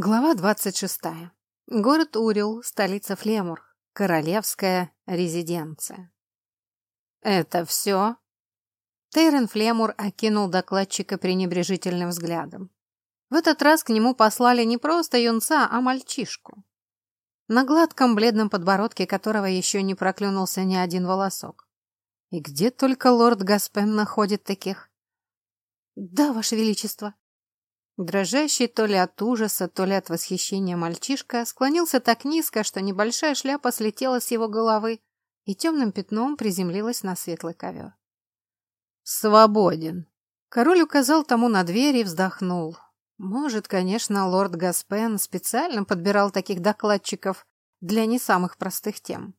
Глава двадцать шестая. Город Урил, столица Флемур, королевская резиденция. «Это все?» Тейрен Флемур окинул докладчика пренебрежительным взглядом. В этот раз к нему послали не просто юнца, а мальчишку. На гладком бледном подбородке которого еще не проклюнулся ни один волосок. И где только лорд Гаспен находит таких? «Да, ваше величество», Дрожащий то ли от ужаса, то ли от восхищения мальчишка склонился так низко, что небольшая шляпа слетела с его головы и темным пятном приземлилась на светлый ковер. «Свободен!» Король указал тому на дверь и вздохнул. Может, конечно, лорд Гаспен специально подбирал таких докладчиков для не самых простых тем,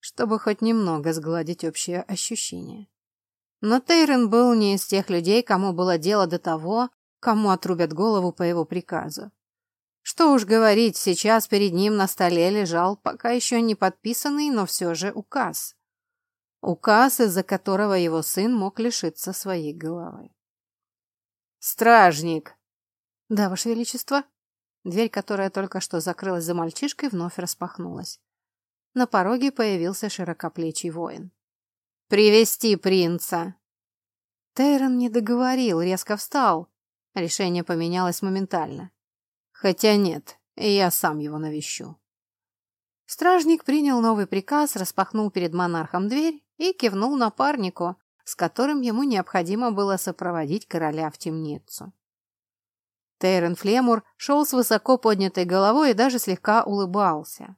чтобы хоть немного сгладить общее ощущение. Но Тейрон был не из тех людей, кому было дело до того, кому отрубят голову по его приказу. Что уж говорить, сейчас перед ним на столе лежал пока еще не подписанный, но все же указ. Указ, из-за которого его сын мог лишиться своей головы. «Стражник!» «Да, Ваше Величество». Дверь, которая только что закрылась за мальчишкой, вновь распахнулась. На пороге появился широкоплечий воин. «Привести принца!» Тейрон не договорил, резко встал, Решение поменялось моментально. Хотя нет, я сам его навещу. Стражник принял новый приказ, распахнул перед монархом дверь и кивнул напарнику, с которым ему необходимо было сопроводить короля в темницу. Тейрен Флемур шел с высоко поднятой головой и даже слегка улыбался.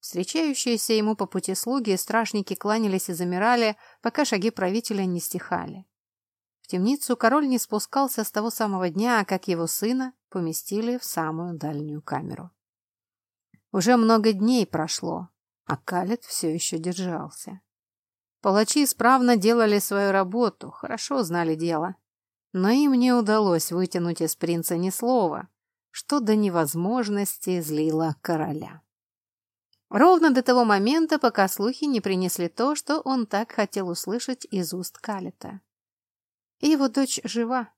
Встречающиеся ему по пути слуги и стражники кланялись и замирали, пока шаги правителя не стихали темницу король не спускался с того самого дня, как его сына поместили в самую дальнюю камеру. Уже много дней прошло, а Калет все еще держался. Палачи исправно делали свою работу, хорошо знали дело. Но им не удалось вытянуть из принца ни слова, что до невозможности злило короля. Ровно до того момента, пока слухи не принесли то, что он так хотел услышать из уст Калета. Его дочь жива.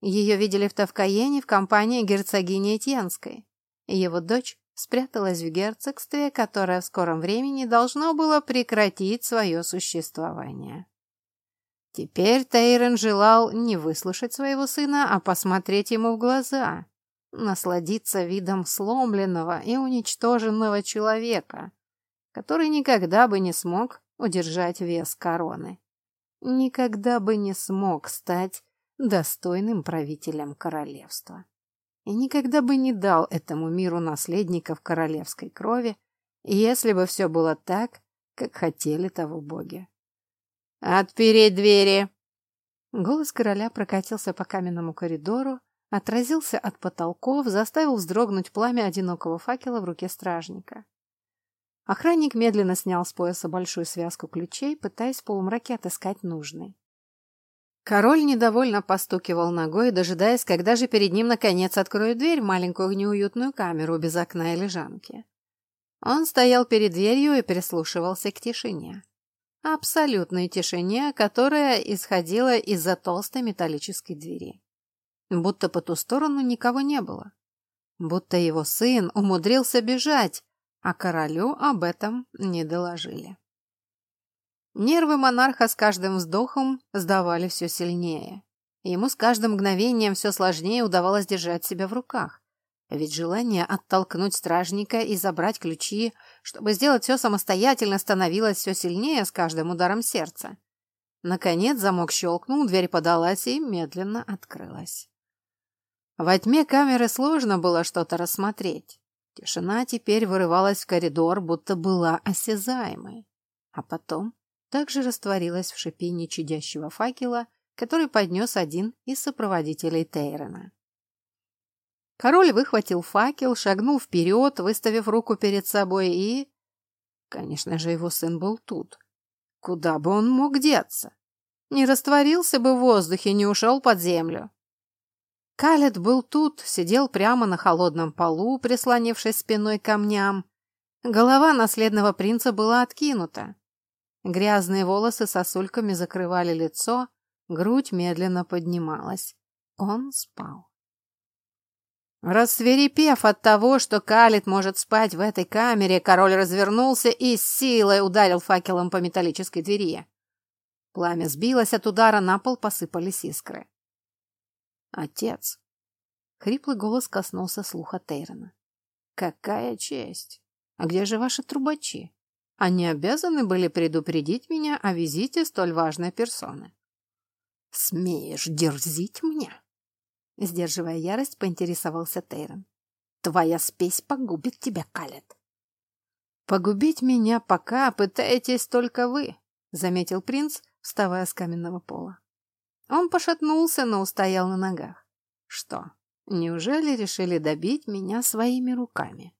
Ее видели в Тавкаене в компании герцогини Этьенской. Его дочь спряталась в герцогстве, которое в скором времени должно было прекратить свое существование. Теперь Тейрон желал не выслушать своего сына, а посмотреть ему в глаза, насладиться видом сломленного и уничтоженного человека, который никогда бы не смог удержать вес короны никогда бы не смог стать достойным правителем королевства. И никогда бы не дал этому миру наследников королевской крови, если бы все было так, как хотели того боги. «Отпереть двери!» Голос короля прокатился по каменному коридору, отразился от потолков, заставил вздрогнуть пламя одинокого факела в руке стражника. Охранник медленно снял с пояса большую связку ключей, пытаясь в полумраке отыскать нужный. Король недовольно постукивал ногой, дожидаясь, когда же перед ним наконец откроют дверь в маленькую неуютную камеру без окна и лежанки. Он стоял перед дверью и прислушивался к тишине. Абсолютной тишине, которая исходила из-за толстой металлической двери. Будто по ту сторону никого не было. Будто его сын умудрился бежать, а королю об этом не доложили. Нервы монарха с каждым вздохом сдавали все сильнее. Ему с каждым мгновением все сложнее удавалось держать себя в руках. Ведь желание оттолкнуть стражника и забрать ключи, чтобы сделать все самостоятельно, становилось все сильнее с каждым ударом сердца. Наконец замок щелкнул, дверь подалась и медленно открылась. Во тьме камеры сложно было что-то рассмотреть. Тишина теперь вырывалась в коридор, будто была осязаемой. А потом также растворилась в шипении чадящего факела, который поднес один из сопроводителей Тейрона. Король выхватил факел, шагнул вперед, выставив руку перед собой и... Конечно же, его сын был тут. Куда бы он мог деться? Не растворился бы в воздухе, не ушел под землю. Калет был тут, сидел прямо на холодном полу, прислонившись спиной к камням. Голова наследного принца была откинута. Грязные волосы сосульками закрывали лицо, грудь медленно поднималась. Он спал. Рассверепев от того, что Калит может спать в этой камере, король развернулся и с силой ударил факелом по металлической двери. Пламя сбилось от удара, на пол посыпались искры. «Отец!» — хриплый голос коснулся слуха Тейрона. «Какая честь! А где же ваши трубачи? Они обязаны были предупредить меня о визите столь важной персоны». «Смеешь дерзить мне?» Сдерживая ярость, поинтересовался Тейрон. «Твоя спесь погубит тебя, Калет». «Погубить меня пока пытаетесь только вы», — заметил принц, вставая с каменного пола. Он пошатнулся, но устоял на ногах. «Что, неужели решили добить меня своими руками?»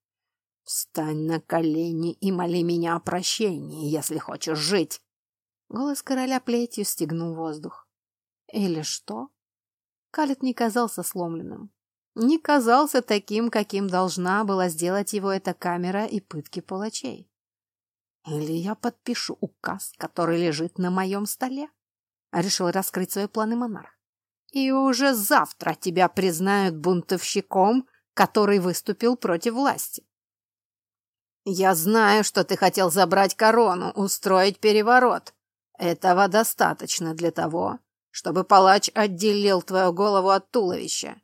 «Встань на колени и моли меня о прощении, если хочешь жить!» Голос короля плетью стегнул воздух. «Или что?» Калит не казался сломленным. Не казался таким, каким должна была сделать его эта камера и пытки палачей. Или я подпишу указ, который лежит на моем столе. Решил раскрыть свои планы монарх. И уже завтра тебя признают бунтовщиком, который выступил против власти. Я знаю, что ты хотел забрать корону, устроить переворот. Этого достаточно для того, чтобы палач отделил твою голову от туловища.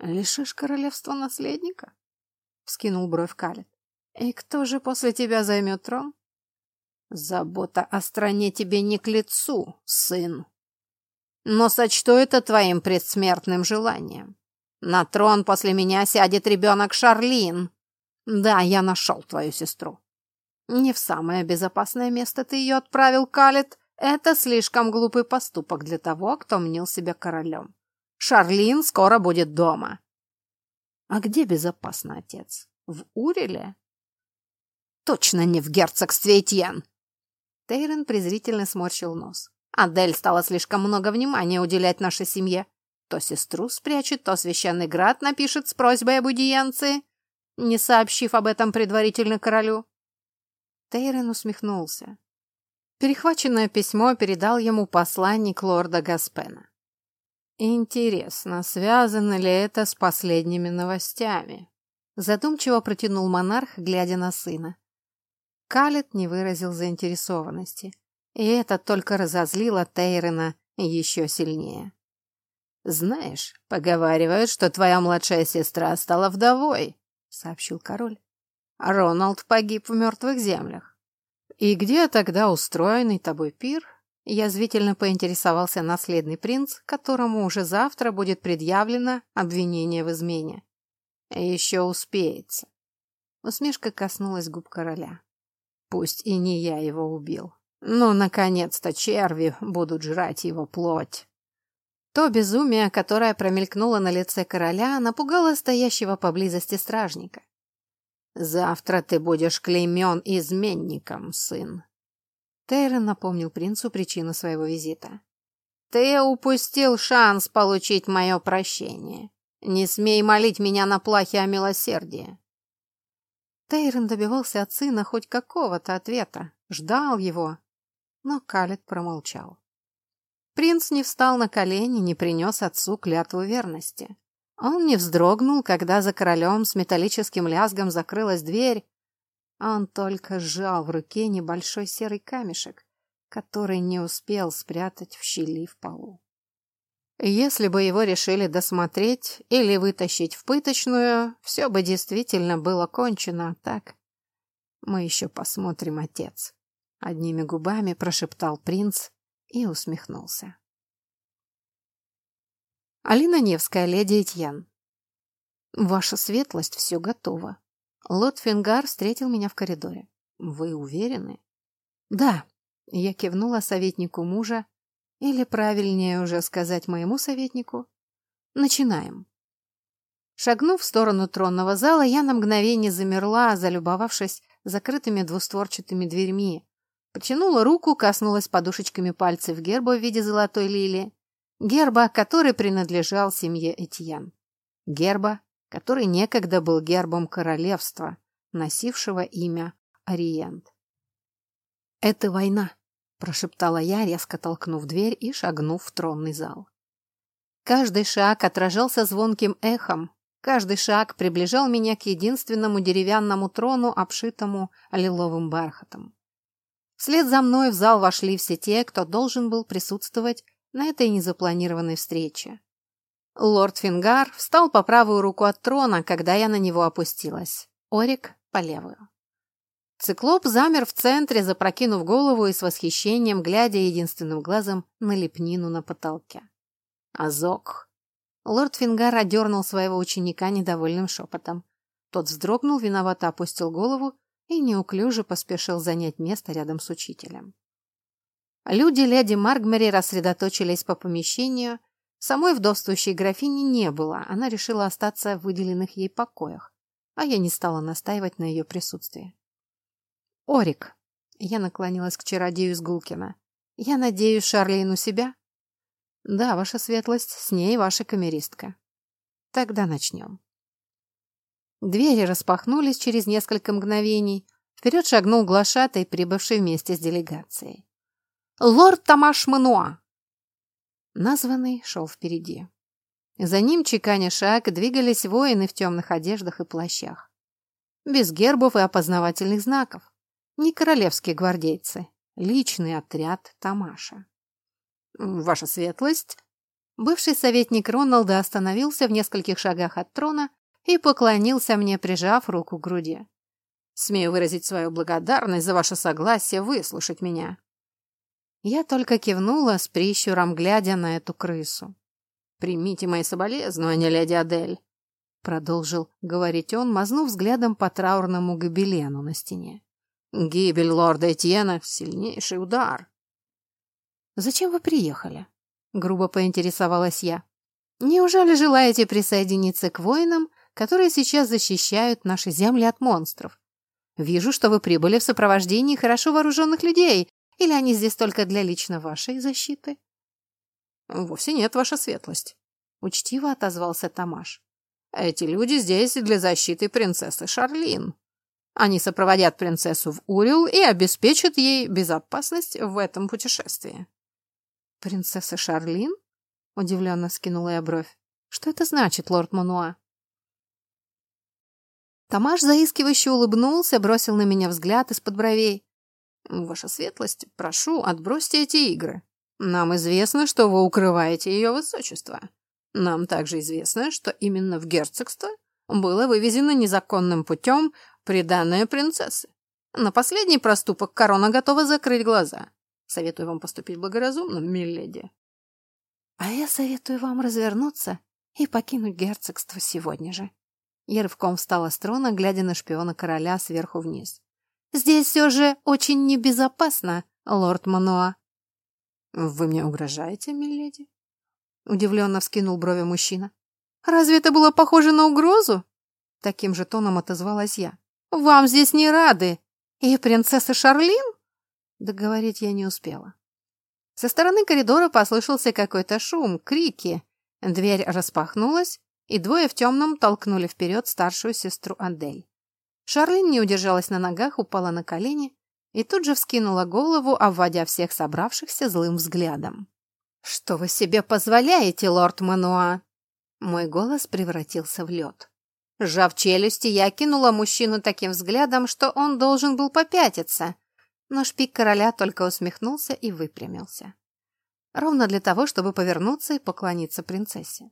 Лишишь королевства наследника? Вскинул бровь Калит. И кто же после тебя займет трон? Забота о стране тебе не к лицу, сын. Но сочту это твоим предсмертным желанием. На трон после меня сядет ребенок Шарлин. Да, я нашел твою сестру. Не в самое безопасное место ты ее отправил, Калит, это слишком глупый поступок для того, кто мнил себя королем. Шарлин скоро будет дома. А где безопасно, отец? В Уриле? Точно не в герцогстве Этьен. Тейрон презрительно сморщил нос. Адель стала слишком много внимания уделять нашей семье. То сестру спрячет, то священный град напишет с просьбой об аудиенции, не сообщив об этом предварительно королю. Тейрон усмехнулся. Перехваченное письмо передал ему посланник лорда Гаспена. Интересно, связано ли это с последними новостями? Задумчиво протянул монарх, глядя на сына. Калет не выразил заинтересованности, и это только разозлило Тейрена еще сильнее. «Знаешь, поговаривают, что твоя младшая сестра стала вдовой», — сообщил король. «Роналд погиб в мертвых землях. «И где тогда устроенный тобой пир?» Язвительно поинтересовался наследный принц, которому уже завтра будет предъявлено обвинение в измене. «Еще успеется». Усмешка коснулась губ короля. «Пусть и не я его убил. Но, наконец-то, черви будут жрать его плоть». То безумие, которое промелькнуло на лице короля, напугало стоящего поблизости стражника. Завтра ты будешь клеймен изменником, сын. Тейрон напомнил принцу причину своего визита. Ты упустил шанс получить мое прощение. Не смей молить меня на плахе о милосердии. Тейрон добивался от сына хоть какого-то ответа, ждал его, но Калет промолчал. Принц не встал на колени, не принес отцу клятву верности. Он не вздрогнул, когда за королем с металлическим лязгом закрылась дверь. Он только сжал в руке небольшой серый камешек, который не успел спрятать в щели в полу. Если бы его решили досмотреть или вытащить в пыточную, все бы действительно было кончено, так? Мы еще посмотрим, отец. Одними губами прошептал принц и усмехнулся. Алина Невская, леди Этьен. Ваша светлость, все готово. Лот Фингар встретил меня в коридоре. Вы уверены? Да. Я кивнула советнику мужа, или правильнее уже сказать моему советнику. Начинаем. Шагнув в сторону тронного зала, я на мгновение замерла, залюбовавшись закрытыми двустворчатыми дверьми. Потянула руку, коснулась подушечками пальцев герба в виде золотой лилии Герба, который принадлежал семье Этьен. Герба, который некогда был гербом королевства, носившего имя Ориент. «Это война», — прошептала я, резко толкнув дверь и шагнув в тронный зал. Каждый шаг отражался звонким эхом, Каждый шаг приближал меня к единственному деревянному трону, обшитому лиловым бархатом. Вслед за мной в зал вошли все те, кто должен был присутствовать на этой незапланированной встрече. Лорд Фингар встал по правую руку от трона, когда я на него опустилась. Орик — по левую. Циклоп замер в центре, запрокинув голову и с восхищением, глядя единственным глазом на лепнину на потолке. Азок. Лорд Фингар одернул своего ученика недовольным шепотом. Тот вздрогнул, виновато опустил голову и неуклюже поспешил занять место рядом с учителем. Люди леди Маргмери рассредоточились по помещению. Самой вдовствующей графини не было, она решила остаться в выделенных ей покоях, а я не стала настаивать на ее присутствии. «Орик!» Я наклонилась к чародею из Гулкина. «Я надеюсь, Шарлин у себя?» «Да, ваша светлость, с ней ваша камеристка». «Тогда начнем». Двери распахнулись через несколько мгновений. Вперед шагнул глашатай, прибывший вместе с делегацией. «Лорд Тамаш Мануа!» Названный шел впереди. За ним, чеканя шаг, двигались воины в темных одеждах и плащах. Без гербов и опознавательных знаков. Не королевские гвардейцы. Личный отряд Тамаша. «Ваша светлость!» Бывший советник Роналда остановился в нескольких шагах от трона и поклонился мне, прижав руку к груди. «Смею выразить свою благодарность за ваше согласие выслушать меня». Я только кивнула с прищуром, глядя на эту крысу. «Примите мои соболезнования, леди Адель», — продолжил говорить он, мазнув взглядом по траурному гобелену на стене. Гибель лорда Этьена — сильнейший удар. «Зачем вы приехали?» — грубо поинтересовалась я. «Неужели желаете присоединиться к воинам, которые сейчас защищают наши земли от монстров? Вижу, что вы прибыли в сопровождении хорошо вооруженных людей, или они здесь только для лично вашей защиты?» «Вовсе нет, ваша светлость», — учтиво отозвался Тамаш. «Эти люди здесь для защиты принцессы Шарлин». Они сопроводят принцессу в Урил и обеспечат ей безопасность в этом путешествии. «Принцесса Шарлин?» — удивленно скинула я бровь. «Что это значит, лорд Мануа?» Тамаш заискивающе улыбнулся, бросил на меня взгляд из-под бровей. «Ваша светлость, прошу, отбросьте эти игры. Нам известно, что вы укрываете ее высочество. Нам также известно, что именно в герцогство было вывезено незаконным путем Приданная принцессы. На последний проступок корона готова закрыть глаза. Советую вам поступить благоразумно, миледи. А я советую вам развернуться и покинуть герцогство сегодня же. Я рывком встала с трона, глядя на шпиона короля сверху вниз. Здесь все же очень небезопасно, лорд Мануа. Вы мне угрожаете, миледи? Удивленно вскинул брови мужчина. Разве это было похоже на угрозу? Таким же тоном отозвалась я. Вам здесь не рады. И принцесса Шарлин? Договорить я не успела. Со стороны коридора послышался какой-то шум, крики. Дверь распахнулась, и двое в темном толкнули вперед старшую сестру Адель. Шарлин не удержалась на ногах, упала на колени и тут же вскинула голову, обводя всех собравшихся злым взглядом. «Что вы себе позволяете, лорд Мануа?» Мой голос превратился в лед. Сжав челюсти, я кинула мужчину таким взглядом, что он должен был попятиться. Но шпик короля только усмехнулся и выпрямился. Ровно для того, чтобы повернуться и поклониться принцессе.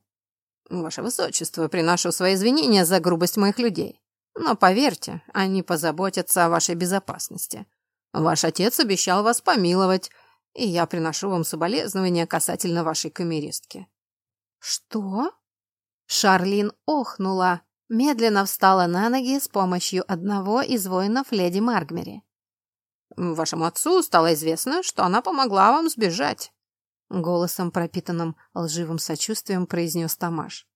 «Ваше высочество, приношу свои извинения за грубость моих людей. Но поверьте, они позаботятся о вашей безопасности. Ваш отец обещал вас помиловать, и я приношу вам соболезнования касательно вашей камеристки». «Что?» Шарлин охнула медленно встала на ноги с помощью одного из воинов леди Маргмери. «Вашему отцу стало известно, что она помогла вам сбежать», — голосом, пропитанным лживым сочувствием, произнес Тамаш.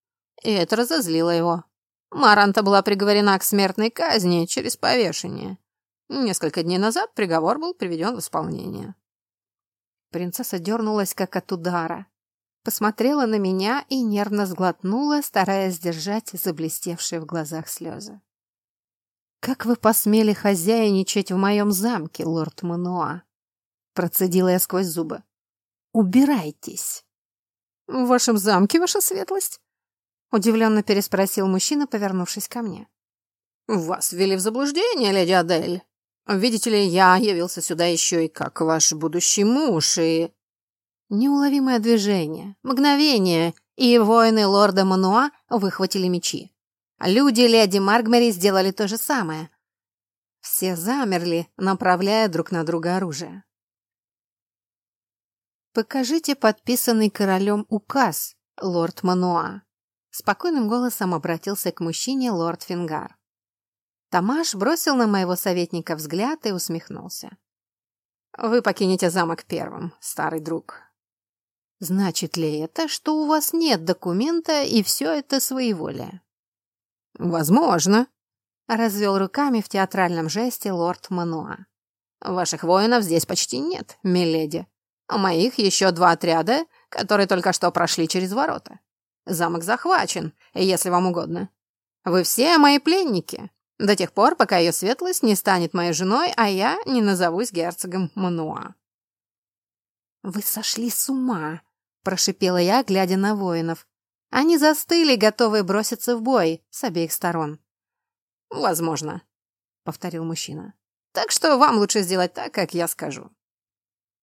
И это разозлило его. Маранта была приговорена к смертной казни через повешение. Несколько дней назад приговор был приведен в исполнение. Принцесса дернулась, как от удара посмотрела на меня и нервно сглотнула, стараясь сдержать заблестевшие в глазах слезы. «Как вы посмели хозяйничать в моем замке, лорд Мануа?» Процедила я сквозь зубы. «Убирайтесь!» «В вашем замке, ваша светлость?» Удивленно переспросил мужчина, повернувшись ко мне. «Вас ввели в заблуждение, леди Адель. Видите ли, я явился сюда еще и как ваш будущий муж, и...» Неуловимое движение, мгновение, и воины лорда Мануа выхватили мечи. Люди леди Маргмери сделали то же самое. Все замерли, направляя друг на друга оружие. «Покажите подписанный королем указ, лорд Мануа», Спокойным голосом обратился к мужчине лорд Фингар. Тамаш бросил на моего советника взгляд и усмехнулся. «Вы покинете замок первым, старый друг». «Значит ли это, что у вас нет документа и все это своеволие?» «Возможно», — развел руками в театральном жесте лорд Мануа. «Ваших воинов здесь почти нет, миледи. У моих еще два отряда, которые только что прошли через ворота. Замок захвачен, если вам угодно. Вы все мои пленники, до тех пор, пока ее светлость не станет моей женой, а я не назовусь герцогом Мануа». «Вы сошли с ума!» — прошипела я, глядя на воинов. Они застыли, готовые броситься в бой с обеих сторон. «Возможно», — повторил мужчина. «Так что вам лучше сделать так, как я скажу».